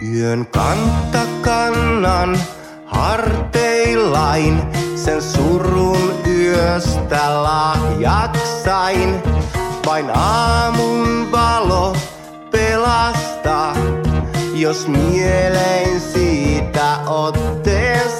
Yön kanta kannan harteillain, sen surun yöstä lahjaksain. Vain aamun valo pelastaa, jos mieleen siitä otteen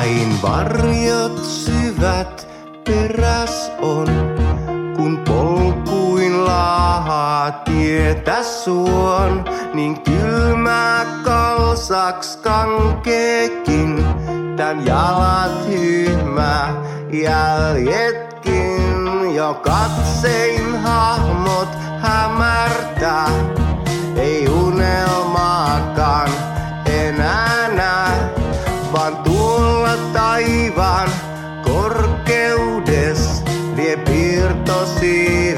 Ain varjot syvät peräs on, kun polkuin laahaa tietä suon, niin kylmä kalsaks kankeekin, tän jalat hyhmä jäljetkin, jo katsein hahmot hämärtää, Pirto sí.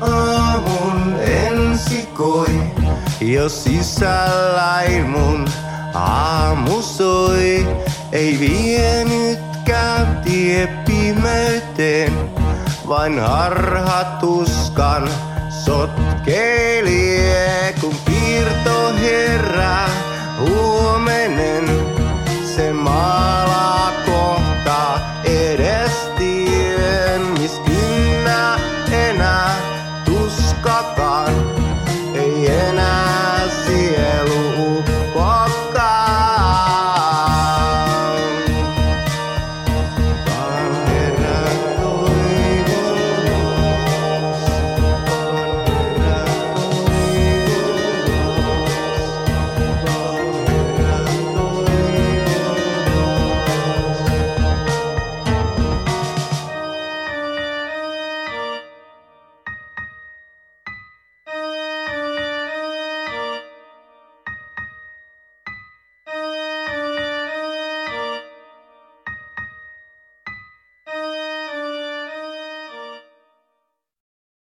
Aamun ensikoi, jos sisälläin mun aamu soi. Ei vienytkään tie pimeyteen, vain harhatuskan sotkelie, kun piirto herää